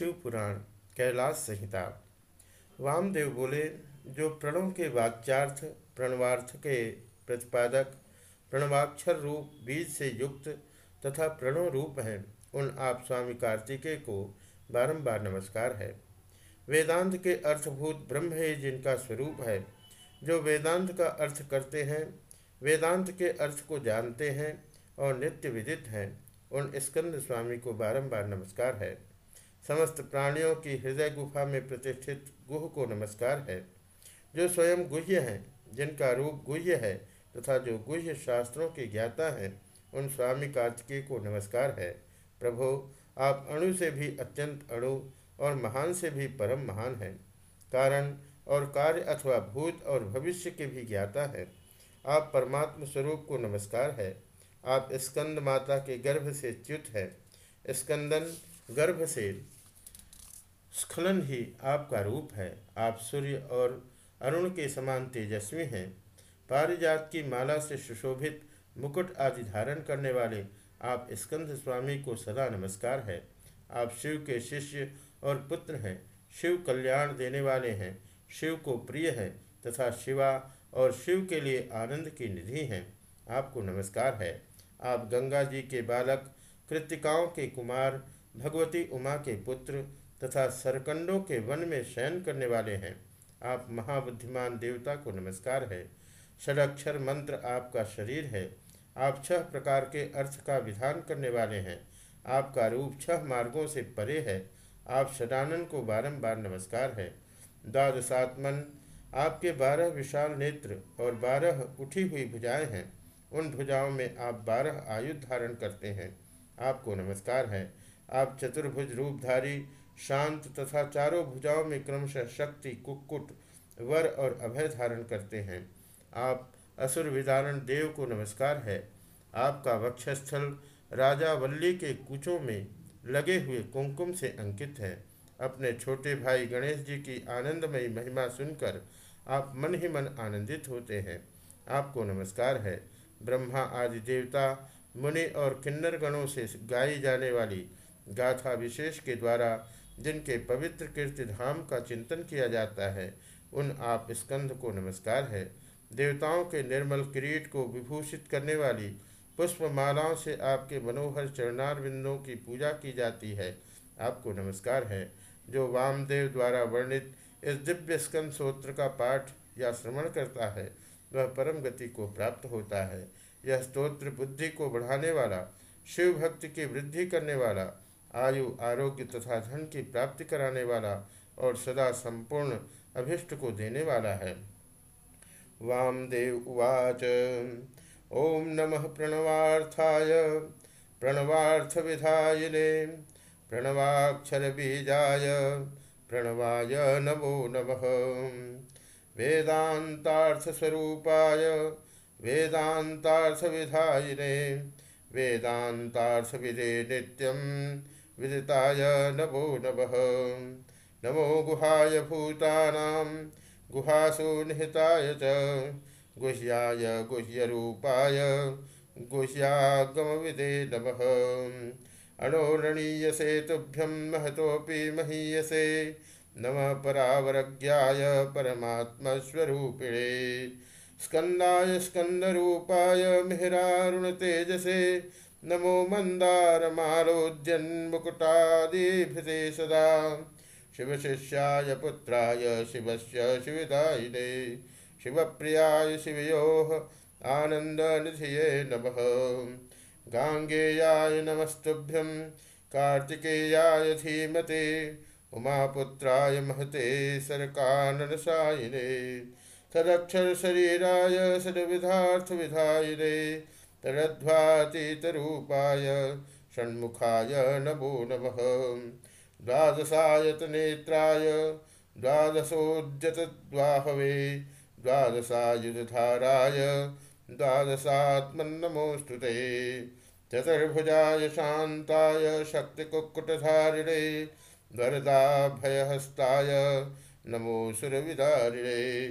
शिव पुराण कैलाश संहिता। वामदेव बोले, जो प्रणव के वाक्यार्थ प्रणवार्थ के प्रतिपादक, प्रणवाक्षर रूप, बीज से युक्त तथा प्रणव रूप हैं, उन आप स्वामी कार्तिकेय को बारंबार नमस्कार है। वेदांत के अर्थभूत ब्रह्म ही जिनका स्वरूप है। जो वेदांत का अर्थ करते हैं, वेदांत के अर्थ को जानते हैं और नित्य विदित हैं, उन स्कंद स्वामी को बारंबार नमस्कार है। समस्त प्राणियों की हृदय गुफा में प्रतिष्ठित गुह को नमस्कार है। जो स्वयं गुह्य हैं, जिनका रूप गुह्य है तथा जो गुह्य शास्त्रों के ज्ञाता हैं, उन स्वामी कार्तिकेय को नमस्कार है। प्रभो, आप अणु से भी अत्यंत अणु और महान से भी परम महान हैं। कारण और कार्य अथवा भूत और भविष्य के भी ज्ञाता हैं। आप परमात्म स्वरूप को नमस्कार है। आप स्कंद माता के गर्भ से च्युत है। स्कंदन गर्भ से स्खलन ही आपका रूप है। आप सूर्य और अरुण के समान तेजस्वी हैं। पारिजात की माला से सुशोभित मुकुट आदि धारण करने वाले आप स्कंद स्वामी को सदा नमस्कार है। आप शिव के शिष्य और पुत्र हैं। शिव कल्याण देने वाले हैं। शिव को प्रिय है तथा शिवा और शिव के लिए आनंद की निधि हैं। आपको नमस्कार है। आप गंगा जी के बालक, कृतिकाओं के कुमार, भगवती उमा के पुत्र तथा सरकंडों के वन में शयन करने वाले हैं। आप महाबुद्धिमान देवता को नमस्कार है। षडक्षर मंत्र आपका शरीर है। आप छह प्रकार के अर्थ का विधान करने वाले हैं। आपका रूप छह मार्गों से परे है। आप षडानन को बारंबार नमस्कार है। द्वादशात्मन, आपके बारह विशाल नेत्र और बारह उठी हुई भुजाएँ हैं। उन भुजाओं में आप बारह आयुध धारण करते हैं। आपको नमस्कार है। आप चतुर्भुज रूपधारी शांत तथा चारों भुजाओं में क्रमशः शक्ति, कुक्कुट, वर और अभय धारण करते हैं। आप असुर विदारण देव को नमस्कार है। आपका वक्षस्थल राजा वल्ली के कुचों में लगे हुए कुमकुम से अंकित है। अपने छोटे भाई गणेश जी की आनंदमयी महिमा सुनकर आप मन ही मन आनंदित होते हैं। आपको नमस्कार है। ब्रह्मा आदि देवता, मुनि और किन्नर गणों से गाई जाने वाली गाथा विशेष के द्वारा जिनके पवित्र कीर्ति धाम का चिंतन किया जाता है, उन आप स्कंध को नमस्कार है। देवताओं के निर्मल किरीट को विभूषित करने वाली पुष्प मालाओं से आपके मनोहर चरणार बिंदों की पूजा की जाती है। आपको नमस्कार है। जो वामदेव द्वारा वर्णित इस दिव्य स्कंद सूत्र का पाठ या श्रवण करता है, वह परम गति को प्राप्त होता है। यह स्तोत्र बुद्धि को बढ़ाने वाला शिव भक्ति की वृद्धि करने वाला आयु, आरोग्य तथा धन की प्राप्ति कराने वाला और सदा संपूर्ण अभिष्ट को देने वाला है। वामदेव उवाच। ओम नमः प्रणवार्थाय। प्रणवार्थ विधायिने प्रणवाक्षर बीजाय। प्रणवाय नमो नमः। वेदान्तार्थस्वरूपाय वेदान्तार्थविधायिने वेदान्तार्थविदे नित्यं विदिताय नमो नमः। नमो गुहाय भूतानां गुहासु निहिताय च। गुह्याय गुह्यरूपाय, गुह्यागमविदे नमः। अणोरणीयसे तुभ्यं महतोऽपि महीयसे, नम परावरज्ञाय परमात्मस्वरूपिणे। स्कंदाय स्कंदरूपाय तेजसे नमो मन्दारमालोद्यन्मुकुटादिभिते सदा। शिवशिष्याय पुत्राय शिवस्य शिवदायिने शिवप्रियाय शिवयोः आनन्दनिधिये नमः। गाङ्गेयाय नमस्तुभ्यं, कार्तिकेयाय धीमते, उमापुत्राय महते सरकाननसायिने तदक्षर शरीराय तदध्वातीतरूपाय षण्मुखाय नमो नमः। द्वादशायतनेत्राय द्वादशोद्यतद्वाहवे द्वादशायुधधाराय, द्वादशात्मन्नमोऽस्तु ते। चतुर्भुजाय शान्ताय, शक्तिकुक्कुटधारिणे, वरदाभयहस्ताय नमो सुरविदारिणे।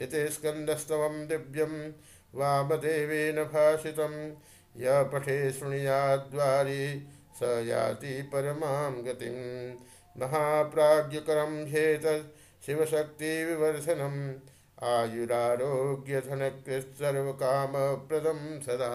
इति स्कंदस्तवं दिव्यं वामदेवेन भाषितं। य पठे शृणुयाद्वारि स याति परमां गतिं। महाप्राज्यकरं ह्येत शिवशक्तिविवर्धनम् आयुरारोग्यधनकृत्सर्वकामप्रदं सदा।